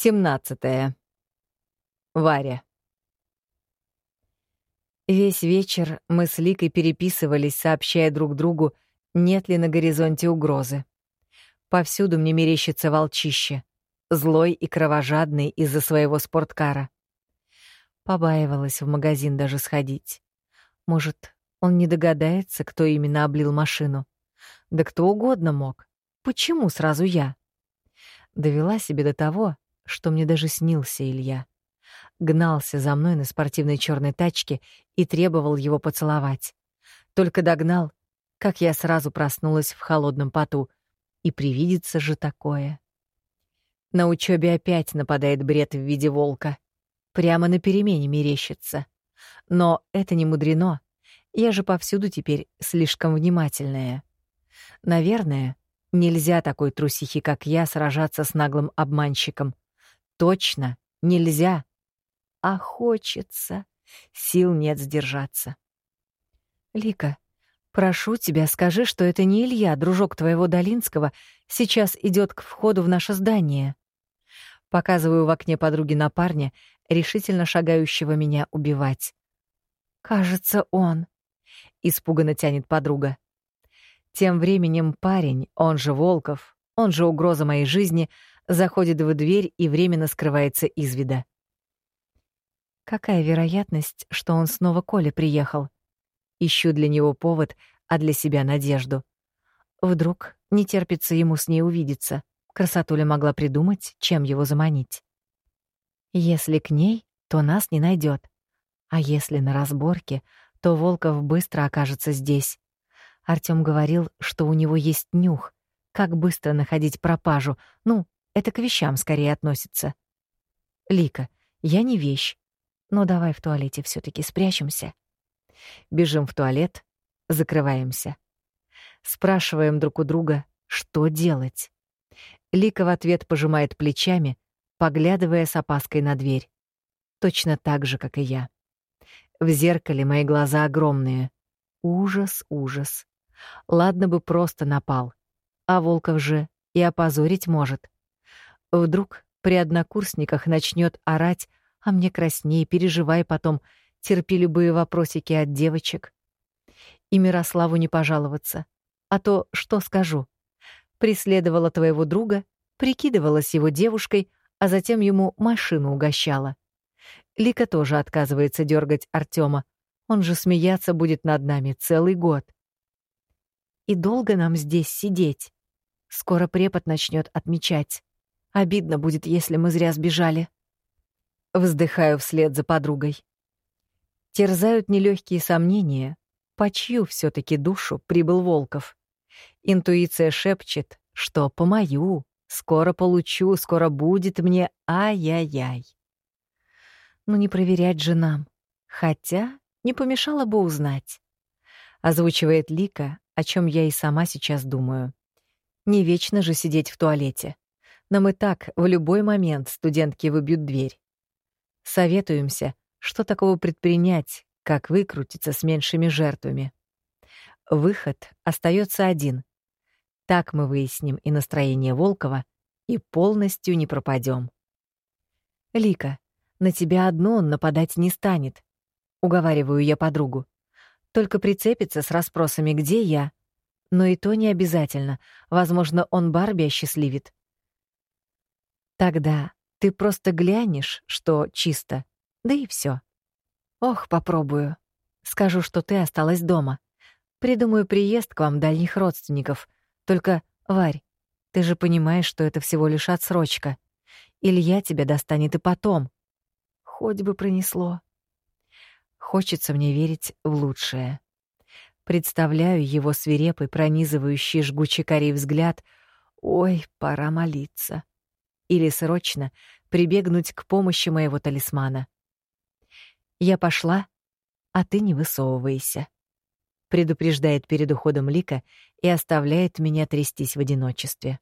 17. Варя. Весь вечер мы с Ликой переписывались, сообщая друг другу, нет ли на горизонте угрозы. Повсюду мне мерещится волчище, злой и кровожадный из-за своего спорткара. Побаивалась в магазин даже сходить. Может, он не догадается, кто именно облил машину. Да кто угодно мог. Почему сразу я? Довела себе до того, что мне даже снился Илья. Гнался за мной на спортивной черной тачке и требовал его поцеловать. Только догнал, как я сразу проснулась в холодном поту. И привидится же такое. На учебе опять нападает бред в виде волка. Прямо на перемене мерещится. Но это не мудрено. Я же повсюду теперь слишком внимательная. Наверное, нельзя такой трусихи, как я, сражаться с наглым обманщиком. Точно, нельзя. А хочется. Сил нет сдержаться. Лика, прошу тебя, скажи, что это не Илья, дружок твоего Долинского, сейчас идет к входу в наше здание. Показываю в окне подруги на парня, решительно шагающего меня убивать. Кажется, он. Испуганно тянет подруга. Тем временем парень, он же Волков, он же угроза моей жизни, заходит в дверь и временно скрывается из вида. Какая вероятность, что он снова Коля приехал? Ищу для него повод, а для себя надежду. Вдруг не терпится ему с ней увидеться. Красотуля могла придумать, чем его заманить. Если к ней, то нас не найдет. А если на разборке, то Волков быстро окажется здесь. Артём говорил, что у него есть нюх. Как быстро находить пропажу? Ну, это к вещам скорее относится. Лика, я не вещь. Но давай в туалете все таки спрячемся. Бежим в туалет, закрываемся. Спрашиваем друг у друга, что делать. Лика в ответ пожимает плечами, поглядывая с опаской на дверь. Точно так же, как и я. В зеркале мои глаза огромные. Ужас, ужас. Ладно бы просто напал. А Волков же и опозорить может. Вдруг при однокурсниках начнет орать, а мне краснее, переживай потом, терпи любые вопросики от девочек. И Мирославу не пожаловаться. А то что скажу? Преследовала твоего друга, прикидывалась его девушкой, а затем ему машину угощала. Лика тоже отказывается дергать Артема. Он же смеяться будет над нами целый год. И долго нам здесь сидеть? Скоро препод начнет отмечать. Обидно будет, если мы зря сбежали. Вздыхаю вслед за подругой. Терзают нелегкие сомнения, по чью все таки душу прибыл Волков. Интуиция шепчет, что по мою, скоро получу, скоро будет мне, ай-яй-яй. Ну не проверять же нам. Хотя не помешало бы узнать. Озвучивает Лика, о чем я и сама сейчас думаю. Не вечно же сидеть в туалете. Нам и так в любой момент студентки выбьют дверь. Советуемся, что такого предпринять, как выкрутиться с меньшими жертвами. Выход остается один. Так мы выясним и настроение Волкова, и полностью не пропадем. Лика, на тебя одну он нападать не станет, уговариваю я подругу. Только прицепится с расспросами, где я. Но и то не обязательно. Возможно, он Барби осчастливит. Тогда ты просто глянешь, что чисто, да и все. Ох, попробую. Скажу, что ты осталась дома. Придумаю приезд к вам дальних родственников. Только, Варь, ты же понимаешь, что это всего лишь отсрочка. Илья тебя достанет и потом. Хоть бы пронесло. Хочется мне верить в лучшее. Представляю его свирепый, пронизывающий жгучий корей взгляд. Ой, пора молиться или срочно прибегнуть к помощи моего талисмана. Я пошла, а ты не высовывайся. Предупреждает перед уходом Лика и оставляет меня трястись в одиночестве.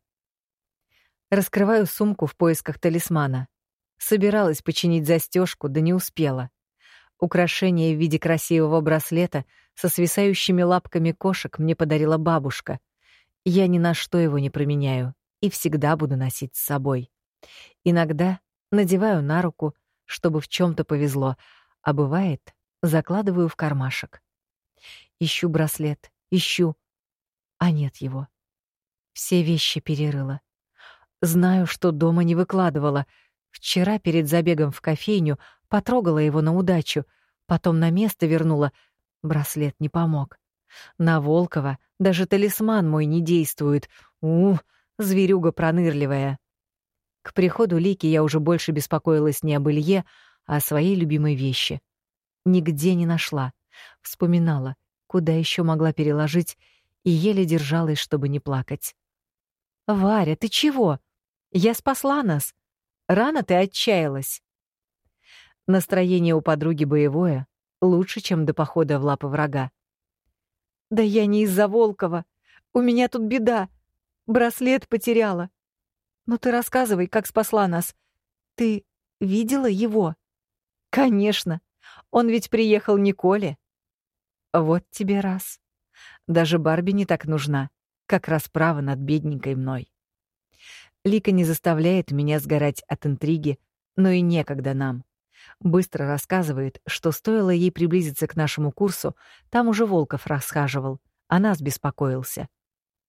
Раскрываю сумку в поисках талисмана. Собиралась починить застежку, да не успела. Украшение в виде красивого браслета со свисающими лапками кошек мне подарила бабушка. Я ни на что его не променяю и всегда буду носить с собой. Иногда надеваю на руку, чтобы в чем то повезло, а бывает, закладываю в кармашек. Ищу браслет, ищу, а нет его. Все вещи перерыла. Знаю, что дома не выкладывала. Вчера перед забегом в кофейню потрогала его на удачу, потом на место вернула. Браслет не помог. На Волкова даже талисман мой не действует. У, зверюга пронырливая. К приходу Лики я уже больше беспокоилась не об Илье, а о своей любимой вещи. Нигде не нашла. Вспоминала, куда еще могла переложить, и еле держалась, чтобы не плакать. «Варя, ты чего? Я спасла нас. Рано ты отчаялась». Настроение у подруги боевое, лучше, чем до похода в лапы врага. «Да я не из-за Волкова. У меня тут беда. Браслет потеряла. Ну ты рассказывай, как спасла нас. Ты видела его? Конечно. Он ведь приехал Николе. Вот тебе раз. Даже Барби не так нужна, как расправа над бедненькой мной. Лика не заставляет меня сгорать от интриги, но и некогда нам. Быстро рассказывает, что стоило ей приблизиться к нашему курсу, там уже Волков расхаживал, а нас беспокоился.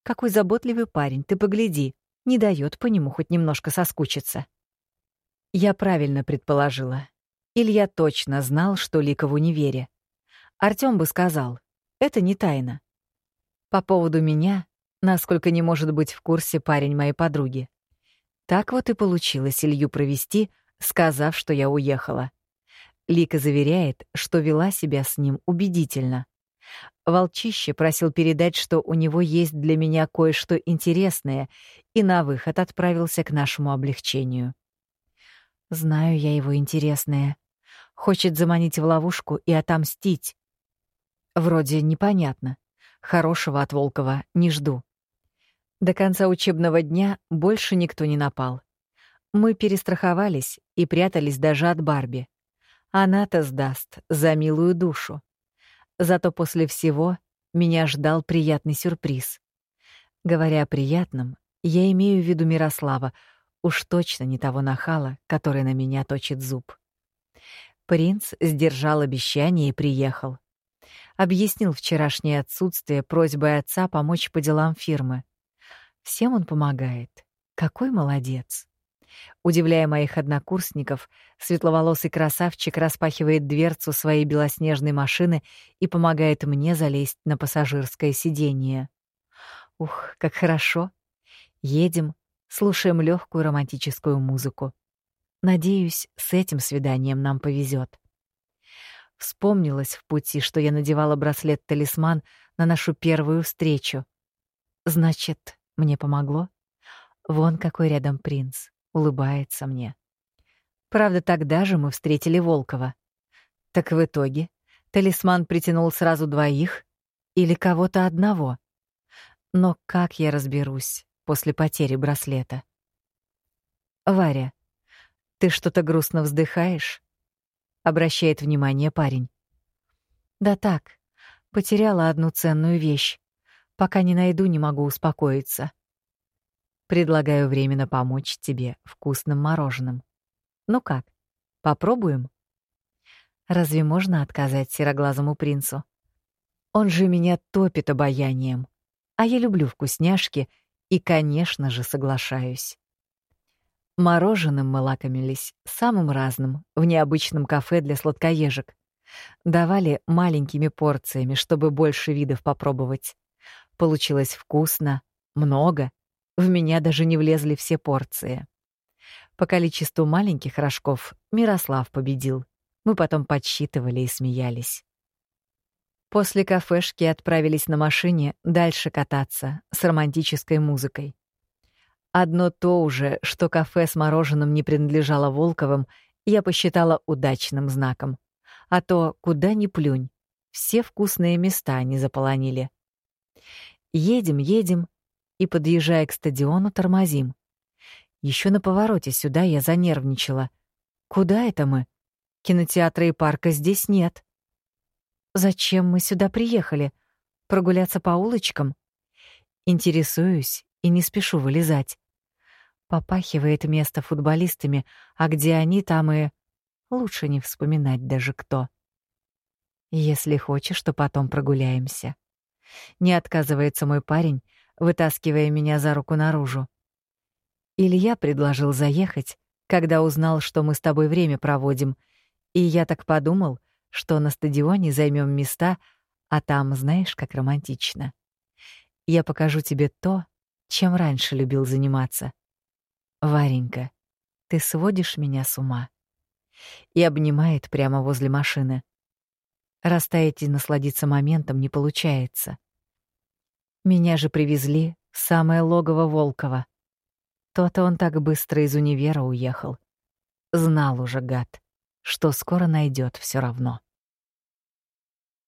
Какой заботливый парень, ты погляди не дает по нему хоть немножко соскучиться. Я правильно предположила. Илья точно знал, что Лика в универе. Артём бы сказал, это не тайна. По поводу меня, насколько не может быть в курсе парень моей подруги. Так вот и получилось Илью провести, сказав, что я уехала. Лика заверяет, что вела себя с ним убедительно. Волчище просил передать, что у него есть для меня кое-что интересное, и на выход отправился к нашему облегчению. Знаю я его интересное. Хочет заманить в ловушку и отомстить. Вроде непонятно. Хорошего от Волкова не жду. До конца учебного дня больше никто не напал. Мы перестраховались и прятались даже от Барби. Она-то сдаст за милую душу. Зато после всего меня ждал приятный сюрприз. Говоря о приятном, я имею в виду Мирослава, уж точно не того нахала, который на меня точит зуб. Принц сдержал обещание и приехал. Объяснил вчерашнее отсутствие просьбой отца помочь по делам фирмы. Всем он помогает. Какой молодец. Удивляя моих однокурсников, светловолосый красавчик распахивает дверцу своей белоснежной машины и помогает мне залезть на пассажирское сиденье. Ух, как хорошо. Едем, слушаем легкую романтическую музыку. Надеюсь, с этим свиданием нам повезет. Вспомнилось в пути, что я надевала браслет-талисман на нашу первую встречу. Значит, мне помогло? Вон какой рядом принц улыбается мне. Правда, тогда же мы встретили Волкова. Так в итоге талисман притянул сразу двоих или кого-то одного. Но как я разберусь после потери браслета? Варя, ты что-то грустно вздыхаешь? Обращает внимание парень. Да так, потеряла одну ценную вещь. Пока не найду, не могу успокоиться. Предлагаю временно помочь тебе вкусным мороженым. Ну как, попробуем? Разве можно отказать сероглазому принцу? Он же меня топит обаянием. А я люблю вкусняшки и, конечно же, соглашаюсь. Мороженым мы лакомились самым разным в необычном кафе для сладкоежек. Давали маленькими порциями, чтобы больше видов попробовать. Получилось вкусно, много в меня даже не влезли все порции. По количеству маленьких рожков Мирослав победил. Мы потом подсчитывали и смеялись. После кафешки отправились на машине дальше кататься с романтической музыкой. Одно то уже, что кафе с мороженым не принадлежало Волковым, я посчитала удачным знаком. А то куда ни плюнь, все вкусные места они заполонили. Едем, едем, и, подъезжая к стадиону, тормозим. Еще на повороте сюда я занервничала. Куда это мы? Кинотеатра и парка здесь нет. Зачем мы сюда приехали? Прогуляться по улочкам? Интересуюсь и не спешу вылезать. Попахивает место футболистами, а где они, там и... Лучше не вспоминать даже кто. Если хочешь, то потом прогуляемся. Не отказывается мой парень, вытаскивая меня за руку наружу. Илья предложил заехать, когда узнал, что мы с тобой время проводим, и я так подумал, что на стадионе займем места, а там, знаешь, как романтично. Я покажу тебе то, чем раньше любил заниматься. Варенька, ты сводишь меня с ума. И обнимает прямо возле машины. Растаять и насладиться моментом не получается. Меня же привезли в самое логово Волкова. То-то он так быстро из универа уехал. Знал уже, гад, что скоро найдет все равно.